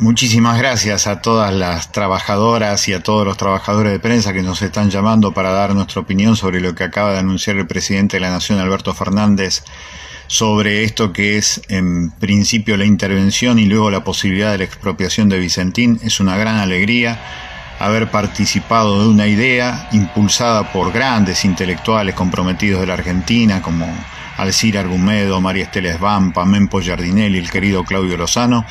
Muchísimas gracias a todas las trabajadoras y a todos los trabajadores de prensa que nos están llamando para dar nuestra opinión sobre lo que acaba de anunciar el presidente de la Nación, Alberto Fernández, sobre esto que es en principio la intervención y luego la posibilidad de la expropiación de Vicentín. Es una gran alegría haber participado de una idea impulsada por grandes intelectuales comprometidos de la Argentina como Alcir Argumedo, María Estela Esbampa, Mempo Giardinelli, el querido Claudio Lozano,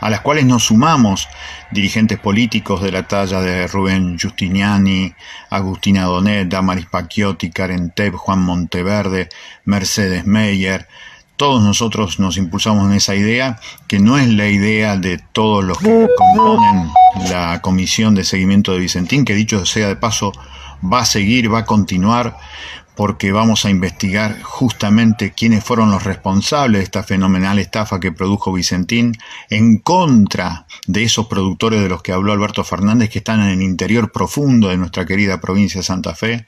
a las cuales nos sumamos dirigentes políticos de la talla de Rubén Giustiniani, Agustina Donet, Damaris Pacchiotti, Karen Teb, Juan Monteverde, Mercedes Meyer, todos nosotros nos impulsamos en esa idea, que no es la idea de todos los que componen la comisión de seguimiento de Vicentín, que dicho sea de paso, va a seguir, va a continuar, porque vamos a investigar justamente quiénes fueron los responsables de esta fenomenal estafa que produjo Vicentín en contra de esos productores de los que habló Alberto Fernández que están en el interior profundo de nuestra querida provincia de Santa Fe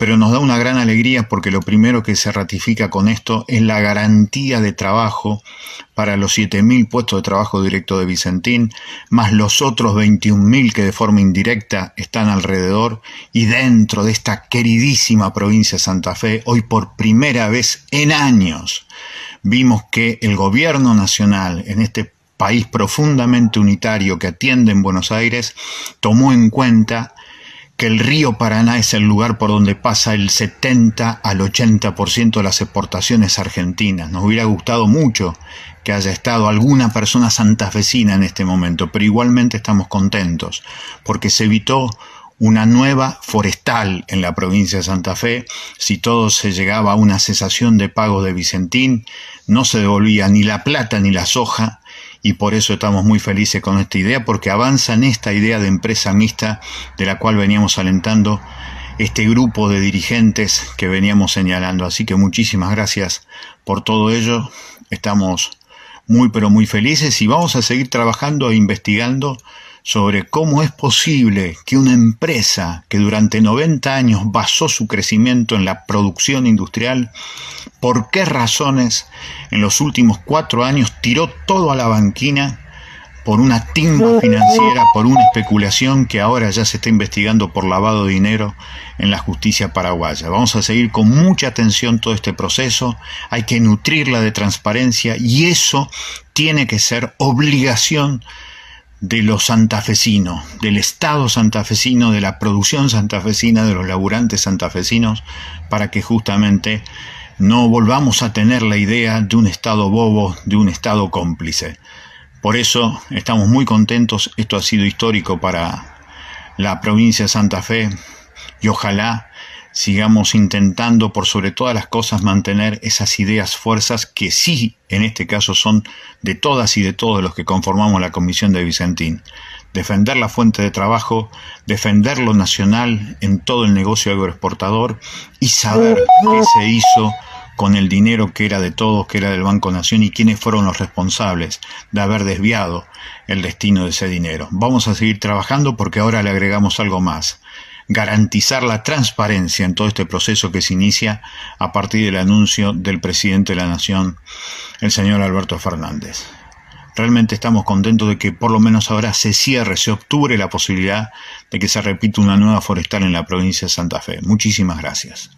pero nos da una gran alegría porque lo primero que se ratifica con esto es la garantía de trabajo para los 7.000 puestos de trabajo directo de Vicentín, más los otros 21.000 que de forma indirecta están alrededor y dentro de esta queridísima provincia de Santa Fe, hoy por primera vez en años, vimos que el gobierno nacional en este país profundamente unitario que atiende en Buenos Aires, tomó en cuenta que el río Paraná es el lugar por donde pasa el 70 al 80% de las exportaciones argentinas. Nos hubiera gustado mucho que haya estado alguna persona santafesina en este momento, pero igualmente estamos contentos porque se evitó una nueva forestal en la provincia de Santa Fe. Si todo se llegaba a una cesación de pago de Vicentín, no se devolvía ni la plata ni la soja y por eso estamos muy felices con esta idea, porque avanza en esta idea de empresa mixta de la cual veníamos alentando este grupo de dirigentes que veníamos señalando. Así que muchísimas gracias por todo ello. Estamos muy pero muy felices y vamos a seguir trabajando e investigando sobre cómo es posible que una empresa que durante 90 años basó su crecimiento en la producción industrial, por qué razones en los últimos cuatro años tiró todo a la banquina por una timba financiera, por una especulación que ahora ya se está investigando por lavado de dinero en la justicia paraguaya. Vamos a seguir con mucha atención todo este proceso, hay que nutrirla de transparencia y eso tiene que ser obligación de los santafesinos, del Estado santafesino, de la producción santafesina, de los laburantes santafesinos, para que justamente no volvamos a tener la idea de un Estado bobo, de un Estado cómplice. Por eso estamos muy contentos, esto ha sido histórico para la provincia de Santa Fe y ojalá sigamos intentando por sobre todas las cosas mantener esas ideas, fuerzas que sí, en este caso, son de todas y de todos los que conformamos la Comisión de Vicentín. Defender la fuente de trabajo, defender lo nacional en todo el negocio agroexportador y saber qué se hizo con el dinero que era de todos, que era del Banco Nación y quiénes fueron los responsables de haber desviado el destino de ese dinero. Vamos a seguir trabajando porque ahora le agregamos algo más garantizar la transparencia en todo este proceso que se inicia a partir del anuncio del presidente de la Nación, el señor Alberto Fernández. Realmente estamos contentos de que por lo menos ahora se cierre, se obture la posibilidad de que se repita una nueva forestal en la provincia de Santa Fe. Muchísimas gracias.